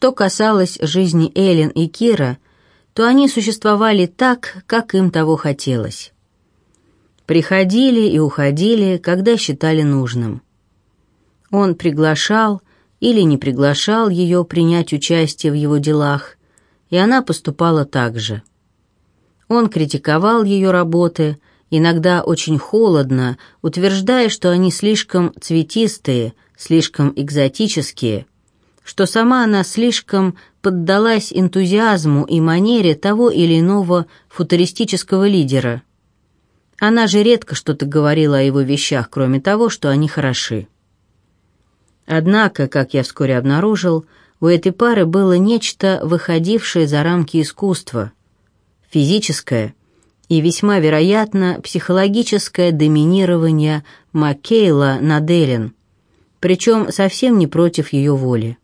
Что касалось жизни Эллен и Кира, то они существовали так, как им того хотелось. Приходили и уходили, когда считали нужным. Он приглашал или не приглашал ее принять участие в его делах, и она поступала так же. Он критиковал ее работы, иногда очень холодно, утверждая, что они слишком цветистые, слишком экзотические, что сама она слишком поддалась энтузиазму и манере того или иного футуристического лидера. Она же редко что-то говорила о его вещах, кроме того, что они хороши. Однако, как я вскоре обнаружил, у этой пары было нечто, выходившее за рамки искусства, физическое и весьма вероятно психологическое доминирование Маккейла над Эллен, причем совсем не против ее воли.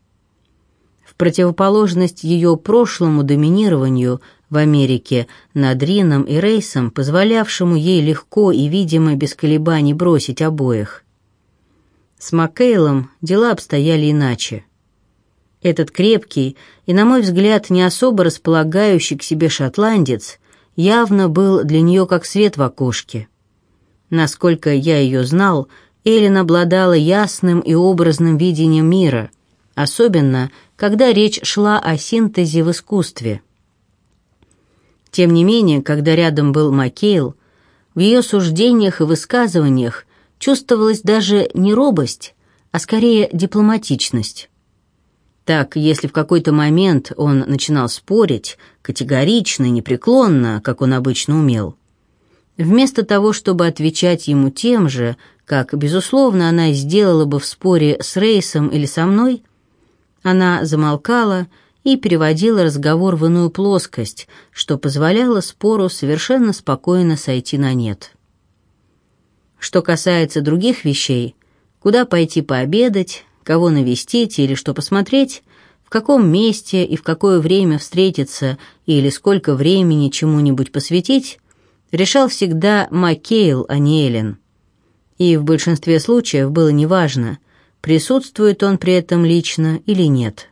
Противоположность ее прошлому доминированию в Америке над Рином и Рейсом, позволявшему ей легко и, видимо, без колебаний бросить обоих. С Маккейлом дела обстояли иначе. Этот крепкий и, на мой взгляд, не особо располагающий к себе шотландец явно был для нее как свет в окошке. Насколько я ее знал, Эллен обладала ясным и образным видением мира, особенно когда речь шла о синтезе в искусстве. Тем не менее, когда рядом был Маккейл, в ее суждениях и высказываниях чувствовалась даже не робость, а скорее дипломатичность. Так, если в какой-то момент он начинал спорить, категорично и непреклонно, как он обычно умел, вместо того, чтобы отвечать ему тем же, как, безусловно, она сделала бы в споре с Рейсом или со мной, она замолкала и переводила разговор в иную плоскость, что позволяло спору совершенно спокойно сойти на нет. Что касается других вещей, куда пойти пообедать, кого навестить или что посмотреть, в каком месте и в какое время встретиться или сколько времени чему-нибудь посвятить, решал всегда Маккейл, а не Эллен. И в большинстве случаев было неважно, присутствует он при этом лично или нет.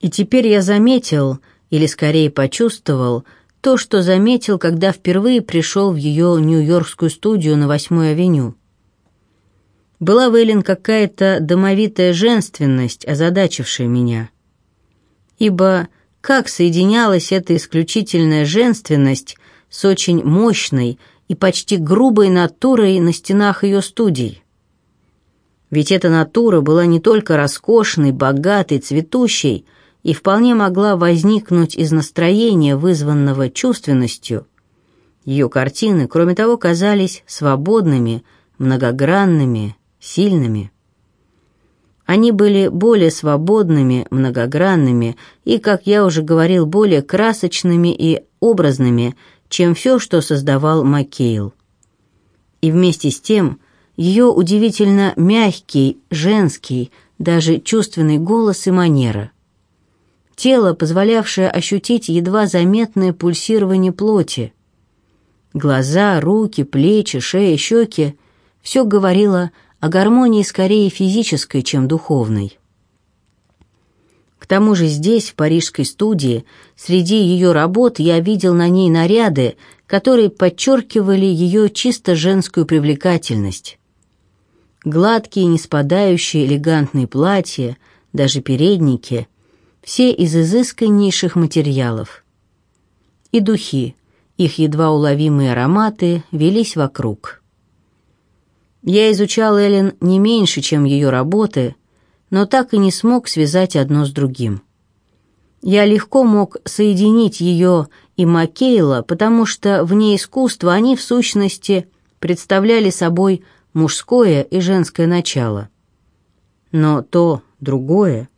И теперь я заметил, или скорее почувствовал, то, что заметил, когда впервые пришел в ее нью-йоркскую студию на 8-й авеню. Была в Эллен какая-то домовитая женственность, озадачившая меня. Ибо как соединялась эта исключительная женственность с очень мощной и почти грубой натурой на стенах ее студий? Ведь эта натура была не только роскошной, богатой, цветущей, и вполне могла возникнуть из настроения, вызванного чувственностью. Ее картины, кроме того, казались свободными, многогранными, сильными. Они были более свободными, многогранными и, как я уже говорил, более красочными и образными, чем все, что создавал Маккейл. И вместе с тем ее удивительно мягкий, женский, даже чувственный голос и манера. Тело, позволявшее ощутить едва заметное пульсирование плоти. Глаза, руки, плечи, шея, щеки — все говорило о гармонии скорее физической, чем духовной. К тому же здесь, в парижской студии, среди ее работ я видел на ней наряды, которые подчеркивали ее чисто женскую привлекательность. Гладкие, не спадающие элегантные платья, даже передники, все из изысканнейших материалов. И духи, их едва уловимые ароматы, велись вокруг. Я изучал Эллен не меньше, чем ее работы, но так и не смог связать одно с другим. Я легко мог соединить ее и Маккейла, потому что вне искусства они, в сущности, представляли собой мужское и женское начало. Но то, другое...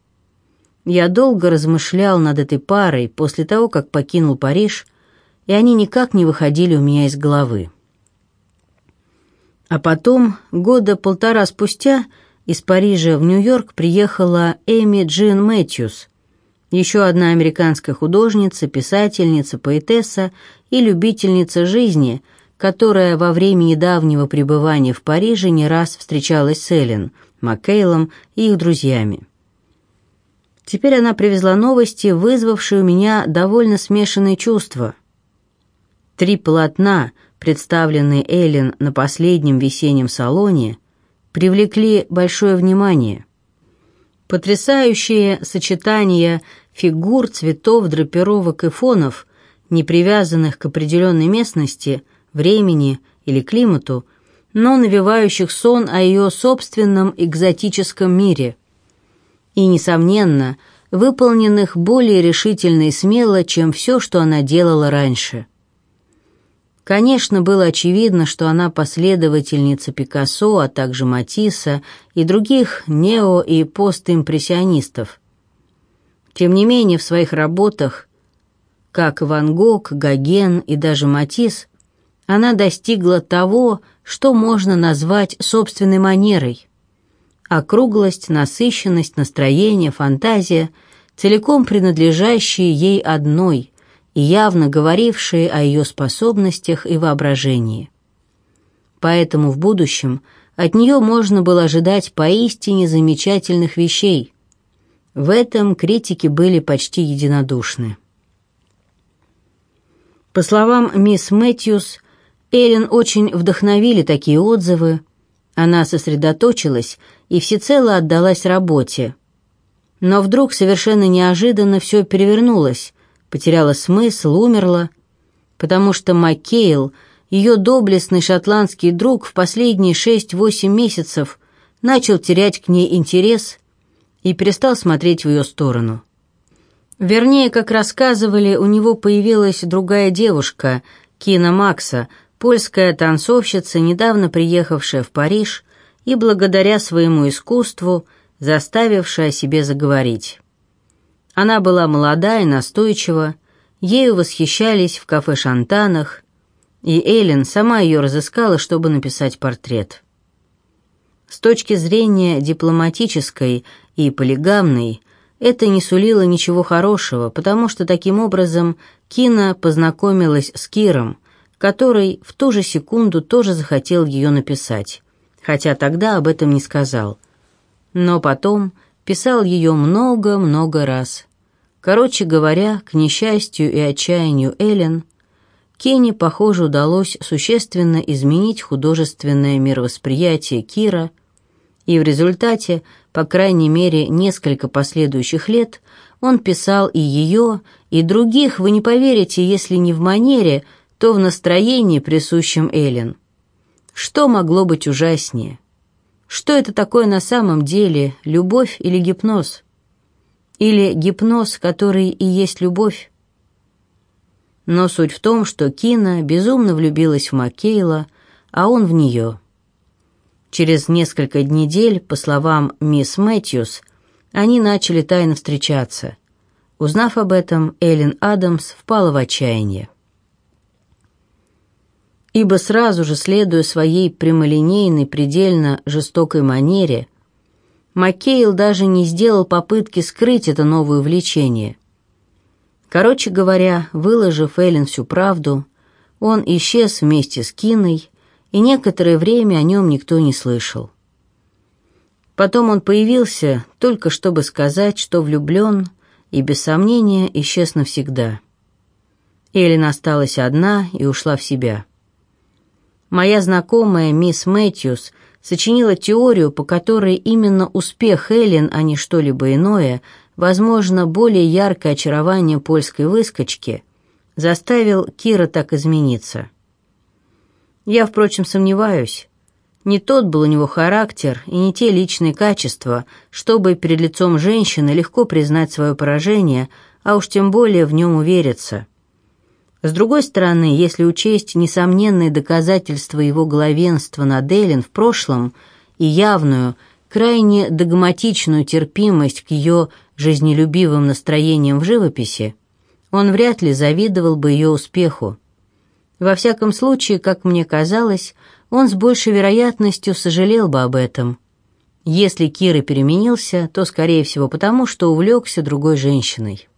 Я долго размышлял над этой парой после того, как покинул Париж, и они никак не выходили у меня из головы. А потом, года полтора спустя, из Парижа в Нью-Йорк приехала Эми Джин Мэтьюс, еще одна американская художница, писательница, поэтесса и любительница жизни, которая во время недавнего пребывания в Париже не раз встречалась с Эллен, Маккейлом и их друзьями. Теперь она привезла новости, вызвавшие у меня довольно смешанные чувства. Три полотна, представленные Эллен на последнем весеннем салоне, привлекли большое внимание. Потрясающее сочетание фигур, цветов, драпировок и фонов, не привязанных к определенной местности, времени или климату, но навевающих сон о ее собственном экзотическом мире. И, несомненно, выполненных более решительно и смело, чем все, что она делала раньше. Конечно, было очевидно, что она последовательница Пикассо, а также Матисса и других нео- и постимпрессионистов. Тем не менее, в своих работах, как Ван Гог, Гоген и даже Матисс, она достигла того, что можно назвать собственной манерой. Округлость, насыщенность, настроение, фантазия, целиком принадлежащие ей одной – и явно говорившие о ее способностях и воображении. Поэтому в будущем от нее можно было ожидать поистине замечательных вещей. В этом критики были почти единодушны. По словам мисс Мэтьюс, Эллен очень вдохновили такие отзывы. Она сосредоточилась и всецело отдалась работе. Но вдруг совершенно неожиданно все перевернулось, потеряла смысл, умерла, потому что Маккейл, ее доблестный шотландский друг, в последние шесть-восемь месяцев начал терять к ней интерес и перестал смотреть в ее сторону. Вернее, как рассказывали, у него появилась другая девушка, Кина Макса, польская танцовщица, недавно приехавшая в Париж и благодаря своему искусству заставившая о себе заговорить. Она была молода и настойчива, ею восхищались в кафе-шантанах, и Эллен сама ее разыскала, чтобы написать портрет. С точки зрения дипломатической и полигамной, это не сулило ничего хорошего, потому что таким образом Кина познакомилась с Киром, который в ту же секунду тоже захотел ее написать, хотя тогда об этом не сказал. Но потом писал ее много-много раз. Короче говоря, к несчастью и отчаянию Эллен, Кенни, похоже, удалось существенно изменить художественное мировосприятие Кира, и в результате, по крайней мере, несколько последующих лет, он писал и ее, и других, вы не поверите, если не в манере, то в настроении, присущем Эллен. Что могло быть ужаснее? Что это такое на самом деле, любовь или гипноз? Или гипноз, который и есть любовь? Но суть в том, что Кина безумно влюбилась в Маккейла, а он в нее. Через несколько недель, по словам мисс Мэтьюс, они начали тайно встречаться. Узнав об этом, Эллен Адамс впала в отчаяние. Ибо сразу же, следуя своей прямолинейной, предельно жестокой манере, Маккейл даже не сделал попытки скрыть это новое увлечение. Короче говоря, выложив Эллен всю правду, он исчез вместе с Киной, и некоторое время о нем никто не слышал. Потом он появился, только чтобы сказать, что влюблен, и без сомнения исчез навсегда. Эллен осталась одна и ушла в себя. Моя знакомая мисс Мэтьюс сочинила теорию, по которой именно успех Эллен, а не что-либо иное, возможно, более яркое очарование польской выскочки, заставил Кира так измениться. Я, впрочем, сомневаюсь. Не тот был у него характер и не те личные качества, чтобы перед лицом женщины легко признать свое поражение, а уж тем более в нем увериться. С другой стороны, если учесть несомненные доказательства его главенства над Эллен в прошлом и явную, крайне догматичную терпимость к ее жизнелюбивым настроениям в живописи, он вряд ли завидовал бы ее успеху. Во всяком случае, как мне казалось, он с большей вероятностью сожалел бы об этом. Если Кира переменился, то, скорее всего, потому, что увлекся другой женщиной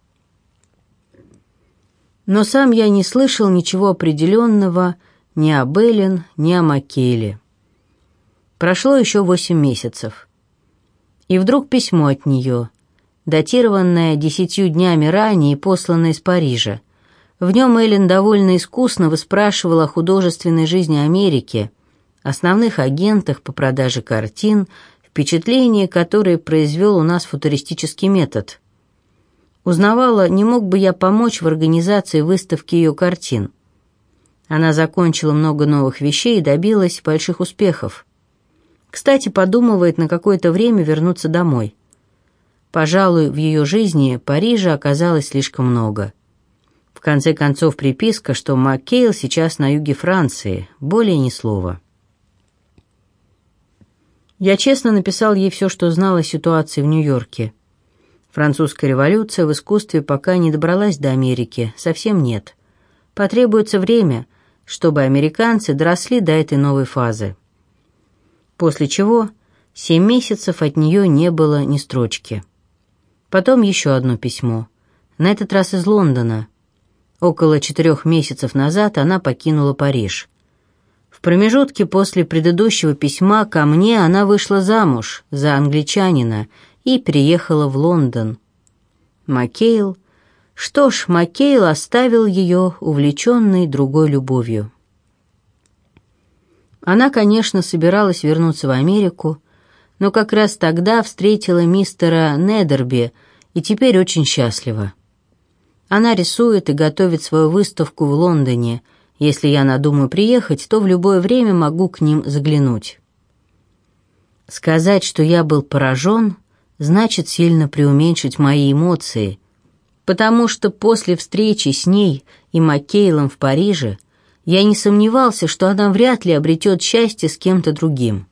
но сам я не слышал ничего определенного ни о Эллен, ни о Маккейле. Прошло еще восемь месяцев. И вдруг письмо от нее. датированное десятью днями ранее и посланное из Парижа. В нем Эллен довольно искусно выспрашивала о художественной жизни Америки, основных агентах по продаже картин, впечатление, которое произвел у нас футуристический метод. Узнавала, не мог бы я помочь в организации выставки ее картин. Она закончила много новых вещей и добилась больших успехов. Кстати, подумывает на какое-то время вернуться домой. Пожалуй, в ее жизни Парижа оказалось слишком много. В конце концов, приписка, что Маккейл сейчас на юге Франции, более ни слова. Я честно написал ей все, что знал о ситуации в Нью-Йорке. Французская революция в искусстве пока не добралась до Америки, совсем нет. Потребуется время, чтобы американцы доросли до этой новой фазы. После чего семь месяцев от нее не было ни строчки. Потом еще одно письмо, на этот раз из Лондона. Около четырех месяцев назад она покинула Париж. В промежутке после предыдущего письма ко мне она вышла замуж за англичанина и переехала в Лондон. Макейл что ж, Маккейл оставил ее, увлеченной другой любовью. Она, конечно, собиралась вернуться в Америку, но как раз тогда встретила мистера Недерби и теперь очень счастлива. Она рисует и готовит свою выставку в Лондоне. Если я надумаю приехать, то в любое время могу к ним заглянуть. Сказать, что я был поражен, значит сильно преуменьшить мои эмоции – потому что после встречи с ней и Маккейлом в Париже я не сомневался, что она вряд ли обретет счастье с кем-то другим.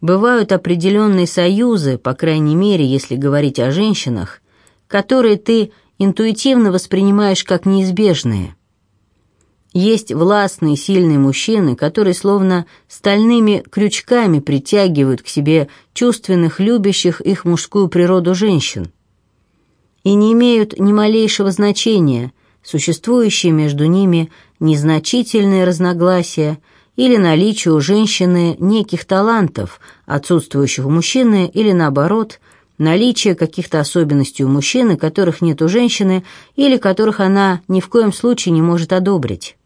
Бывают определенные союзы, по крайней мере, если говорить о женщинах, которые ты интуитивно воспринимаешь как неизбежные. Есть властные сильные мужчины, которые словно стальными крючками притягивают к себе чувственных, любящих их мужскую природу женщин и не имеют ни малейшего значения, существующие между ними незначительные разногласия или наличие у женщины неких талантов, отсутствующих у мужчины, или наоборот, наличие каких-то особенностей у мужчины, которых нет у женщины, или которых она ни в коем случае не может одобрить.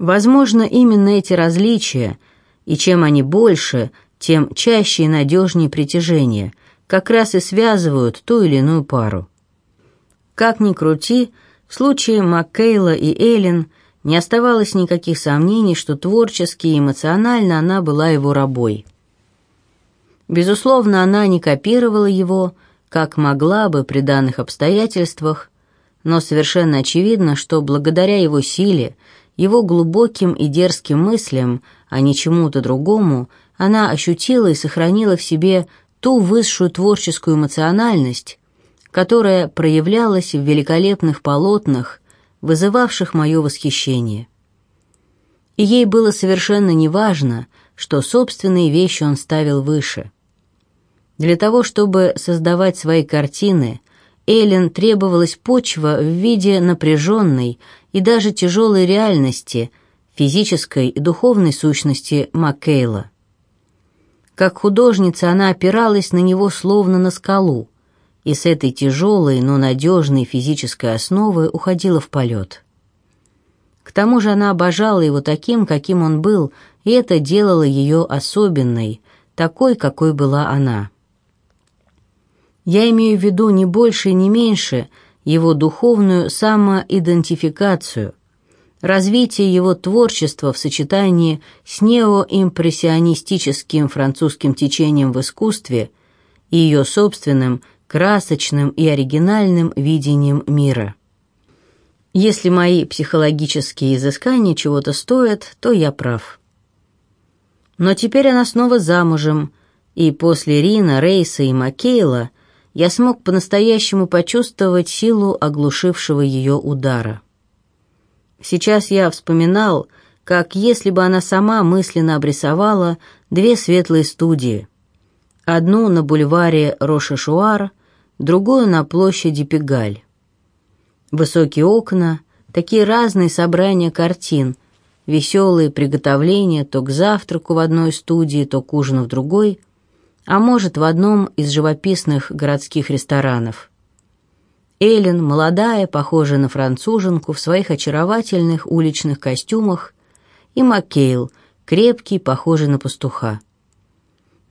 Возможно, именно эти различия, и чем они больше, тем чаще и надежнее притяжение – как раз и связывают ту или иную пару. Как ни крути, в случае Маккейла и Эллен не оставалось никаких сомнений, что творчески и эмоционально она была его рабой. Безусловно, она не копировала его, как могла бы при данных обстоятельствах, но совершенно очевидно, что благодаря его силе, его глубоким и дерзким мыслям, а не чему-то другому, она ощутила и сохранила в себе ту высшую творческую эмоциональность, которая проявлялась в великолепных полотнах, вызывавших мое восхищение. И ей было совершенно неважно, что собственные вещи он ставил выше. Для того, чтобы создавать свои картины, Эллен требовалась почва в виде напряженной и даже тяжелой реальности, физической и духовной сущности Маккейла. Как художница она опиралась на него словно на скалу, и с этой тяжелой, но надежной физической основы уходила в полет. К тому же она обожала его таким, каким он был, и это делало ее особенной, такой, какой была она. Я имею в виду не больше и не меньше его духовную самоидентификацию, развитие его творчества в сочетании с неоимпрессионистическим французским течением в искусстве и ее собственным красочным и оригинальным видением мира. Если мои психологические изыскания чего-то стоят, то я прав. Но теперь она снова замужем, и после Рина, Рейса и Маккейла я смог по-настоящему почувствовать силу оглушившего ее удара. Сейчас я вспоминал, как если бы она сама мысленно обрисовала две светлые студии. Одну на бульваре Рошешуар, другую на площади Пегаль. Высокие окна, такие разные собрания картин, веселые приготовления то к завтраку в одной студии, то к ужину в другой, а может, в одном из живописных городских ресторанов. Эллен, молодая, похожая на француженку, в своих очаровательных уличных костюмах, и Маккейл, крепкий, похожий на пастуха.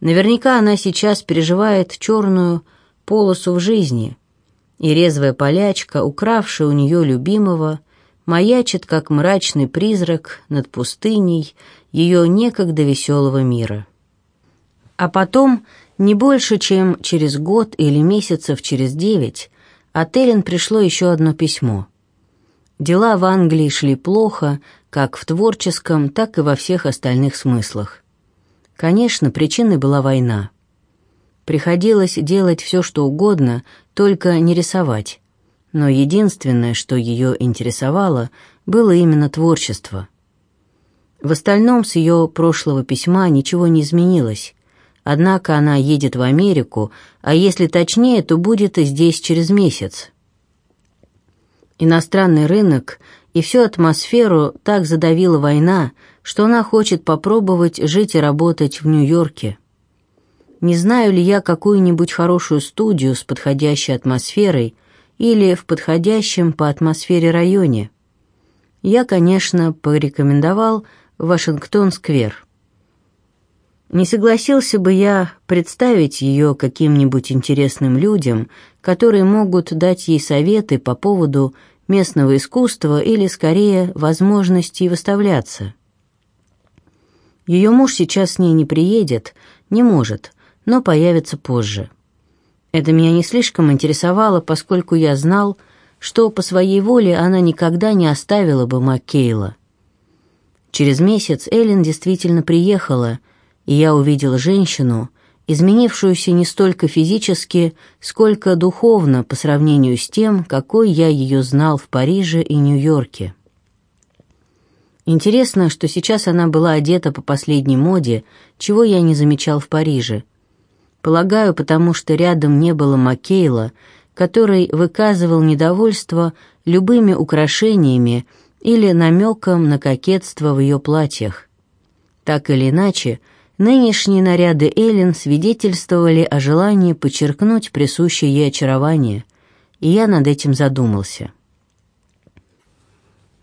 Наверняка она сейчас переживает черную полосу в жизни, и резвая полячка, укравшая у нее любимого, маячит, как мрачный призрак над пустыней ее некогда веселого мира. А потом, не больше, чем через год или месяцев через девять, от Эллен пришло еще одно письмо. Дела в Англии шли плохо, как в творческом, так и во всех остальных смыслах. Конечно, причиной была война. Приходилось делать все, что угодно, только не рисовать. Но единственное, что ее интересовало, было именно творчество. В остальном с ее прошлого письма ничего не изменилось. Однако она едет в Америку, а если точнее, то будет и здесь через месяц. Иностранный рынок и всю атмосферу так задавила война, что она хочет попробовать жить и работать в Нью-Йорке. Не знаю ли я какую-нибудь хорошую студию с подходящей атмосферой или в подходящем по атмосфере районе? Я, конечно, порекомендовал Вашингтон-сквер. Не согласился бы я представить ее каким-нибудь интересным людям, которые могут дать ей советы по поводу местного искусства или, скорее, возможности выставляться. Ее муж сейчас с ней не приедет, не может, но появится позже. Это меня не слишком интересовало, поскольку я знал, что по своей воле она никогда не оставила бы Маккейла. Через месяц Эллен действительно приехала, и я увидел женщину, изменившуюся не столько физически, сколько духовно по сравнению с тем, какой я ее знал в Париже и Нью-Йорке. Интересно, что сейчас она была одета по последней моде, чего я не замечал в Париже. Полагаю, потому что рядом не было Маккейла, который выказывал недовольство любыми украшениями или намеком на кокетство в ее платьях. Так или иначе, Нынешние наряды Эллен свидетельствовали о желании подчеркнуть присущее ей очарование, и я над этим задумался.